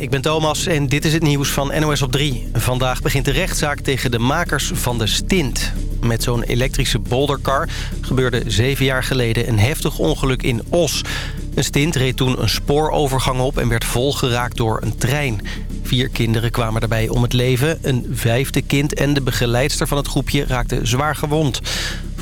Ik ben Thomas en dit is het nieuws van NOS op 3. Vandaag begint de rechtszaak tegen de makers van de stint. Met zo'n elektrische bouldercar gebeurde zeven jaar geleden een heftig ongeluk in Os. Een stint reed toen een spoorovergang op en werd volgeraakt door een trein. Vier kinderen kwamen daarbij om het leven. Een vijfde kind en de begeleidster van het groepje raakten zwaar gewond.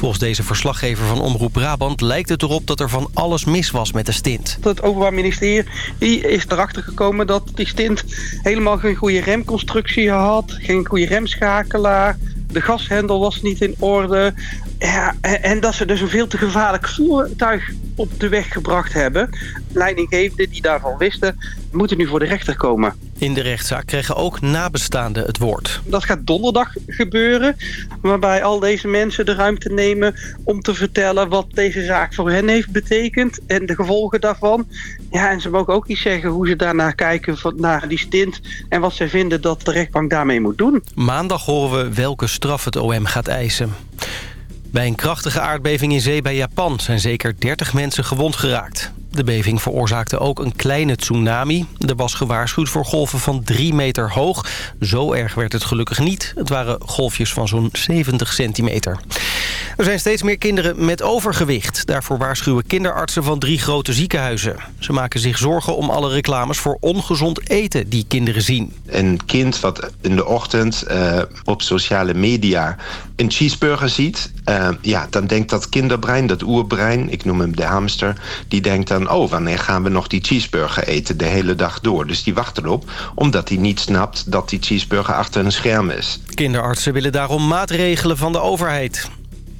Volgens deze verslaggever van Omroep Brabant lijkt het erop dat er van alles mis was met de stint. Het Openbaar Ministerie is erachter gekomen dat die stint helemaal geen goede remconstructie had. Geen goede remschakelaar. De gashendel was niet in orde. Ja, en dat ze dus een veel te gevaarlijk voertuig op de weg gebracht hebben. Leidinggevenden die daarvan wisten, moeten nu voor de rechter komen. In de rechtszaak kregen ook nabestaanden het woord. Dat gaat donderdag gebeuren. Waarbij al deze mensen de ruimte nemen om te vertellen wat deze zaak voor hen heeft betekend. En de gevolgen daarvan. Ja, en ze mogen ook iets zeggen hoe ze daarnaar kijken naar die stint. En wat zij vinden dat de rechtbank daarmee moet doen. Maandag horen we welke straf het OM gaat eisen. Bij een krachtige aardbeving in zee bij Japan zijn zeker 30 mensen gewond geraakt. De beving veroorzaakte ook een kleine tsunami. Er was gewaarschuwd voor golven van 3 meter hoog. Zo erg werd het gelukkig niet. Het waren golfjes van zo'n 70 centimeter. Er zijn steeds meer kinderen met overgewicht. Daarvoor waarschuwen kinderartsen van drie grote ziekenhuizen. Ze maken zich zorgen om alle reclames voor ongezond eten die kinderen zien. Een kind wat in de ochtend uh, op sociale media een cheeseburger ziet... Uh, ja, dan denkt dat kinderbrein, dat oerbrein, ik noem hem de hamster... die denkt dan, oh, wanneer gaan we nog die cheeseburger eten de hele dag door? Dus die wacht erop, omdat hij niet snapt dat die cheeseburger achter een scherm is. Kinderartsen willen daarom maatregelen van de overheid.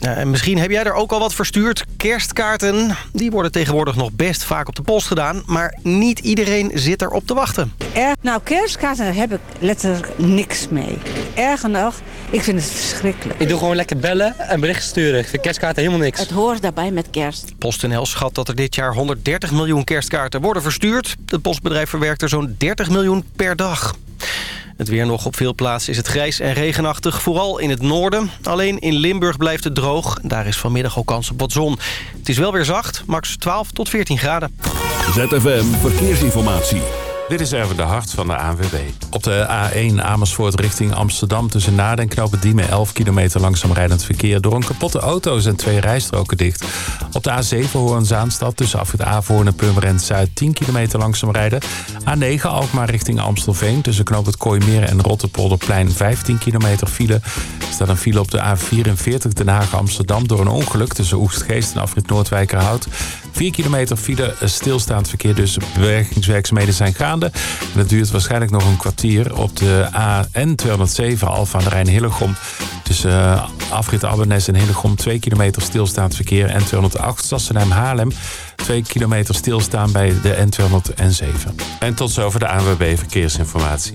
En misschien heb jij er ook al wat verstuurd. Kerstkaarten, die worden tegenwoordig nog best vaak op de post gedaan. Maar niet iedereen zit erop te wachten. Er, nou, kerstkaarten heb ik letterlijk niks mee. Erger nog, ik vind het verschrikkelijk. Ik doe gewoon lekker bellen en berichten sturen. Ik vind kerstkaarten helemaal niks. Het hoort daarbij met kerst. PostNL schat dat er dit jaar 130 miljoen kerstkaarten worden verstuurd. Het postbedrijf verwerkt er zo'n 30 miljoen per dag. Het weer nog op veel plaatsen is het grijs en regenachtig, vooral in het noorden. Alleen in Limburg blijft het droog. Daar is vanmiddag ook kans op wat zon. Het is wel weer zacht, max 12 tot 14 graden. ZFM Verkeersinformatie. Dit is even de hart van de ANWB. Op de A1 Amersfoort richting Amsterdam tussen Naden en Knopen Diemen 11 kilometer langzaam rijdend verkeer. Door een kapotte auto zijn twee rijstroken dicht. Op de A7 Hoorn-Zaanstad tussen Afrit Avoorn en Purmerend Zuid 10 kilometer langzaam rijden. A9 Alkmaar richting Amstelveen tussen Knoop het Kooimeer en Rotterpolderplein 15 kilometer file. Er staat een file op de A44 Den Haag Amsterdam door een ongeluk tussen Oegstgeest en Afrit Noordwijkerhout. 4 kilometer file, stilstaand verkeer, dus bewerkingswerkzaamheden zijn dat duurt waarschijnlijk nog een kwartier op de AN207 Alfa aan de Rijn Hillegom. Tussen uh, afrit Abbenes en Hillegom 2 kilometer stilstaand verkeer. En 208 Sassenheim Haarlem 2 kilometer stilstaan bij de N207. En tot zover de ANWB Verkeersinformatie.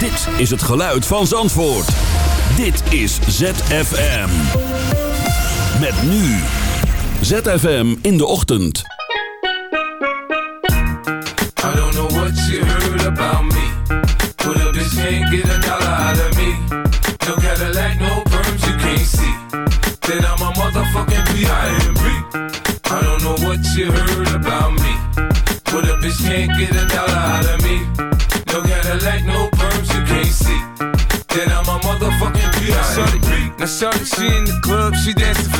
Dit is het geluid van Zandvoort. Dit is ZFM. Met nu. ZFM in de ochtend. I don't know what you heard about me. But a bitch can't get a dollar out of me. No Cadillac, no perms, you can't see. That I'm a motherfucking B.I.M.B. I don't know what you heard about me. But a bitch can't get a dollar out of me. No Cadillac, no perms, shorty, she in the club, she dancing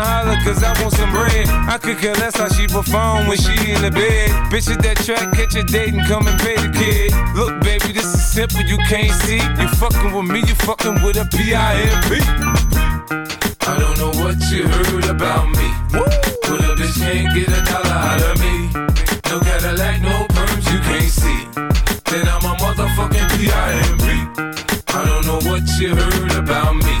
holler cause I want some bread. I could care less how she perform when she in the bed. Bitch at that track, catch a date and come and pay the kid. Look, baby, this is simple, you can't see. You fucking with me, you fucking with a P-I-M-P. I don't know what you heard about me. But a bitch can't get a dollar out of me. No Cadillac, no perms, you can't see. Then I'm a motherfucking P.I.M.P. I don't know what you heard about me.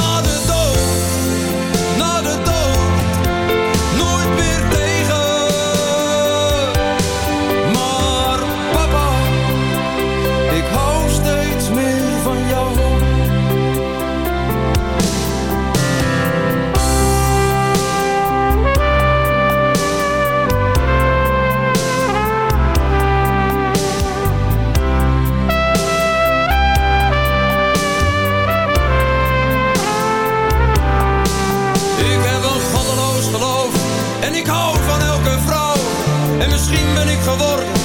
geworden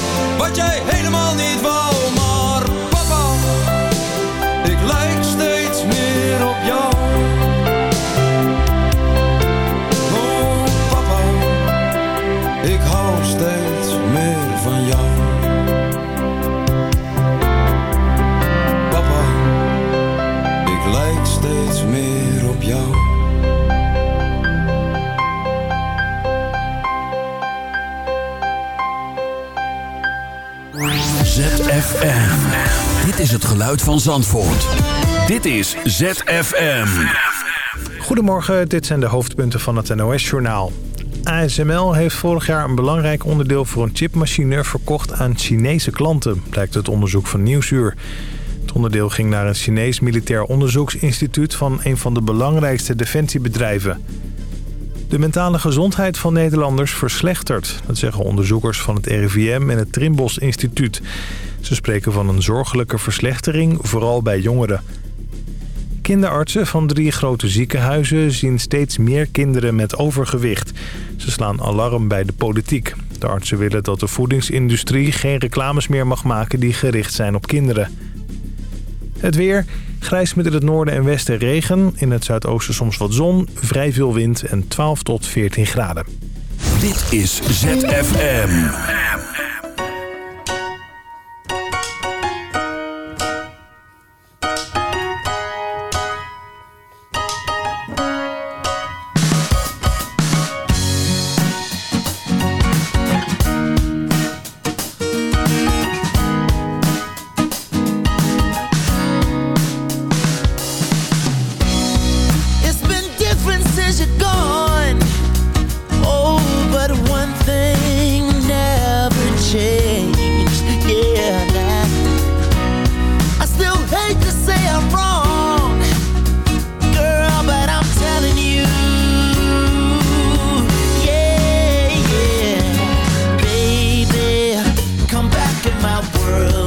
ZFM. Dit is het geluid van Zandvoort. Dit is ZFM. Goedemorgen, dit zijn de hoofdpunten van het NOS-journaal. ASML heeft vorig jaar een belangrijk onderdeel voor een chipmachine verkocht aan Chinese klanten, blijkt het onderzoek van Nieuwsuur. Het onderdeel ging naar een Chinees militair onderzoeksinstituut van een van de belangrijkste defensiebedrijven. De mentale gezondheid van Nederlanders verslechtert. Dat zeggen onderzoekers van het RIVM en het Trimbos Instituut. Ze spreken van een zorgelijke verslechtering, vooral bij jongeren. Kinderartsen van drie grote ziekenhuizen zien steeds meer kinderen met overgewicht. Ze slaan alarm bij de politiek. De artsen willen dat de voedingsindustrie geen reclames meer mag maken die gericht zijn op kinderen. Het weer, grijs met in het noorden en westen regen. In het zuidoosten soms wat zon, vrij veel wind en 12 tot 14 graden. Dit is ZFM. world.